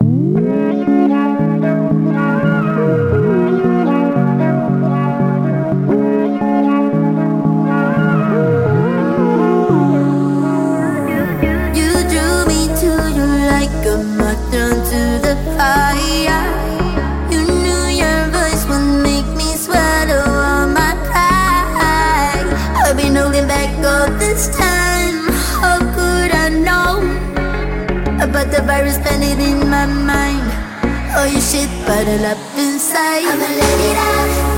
Música virus planted in my mind. Oh, you shit bottled up inside. I'ma let it out.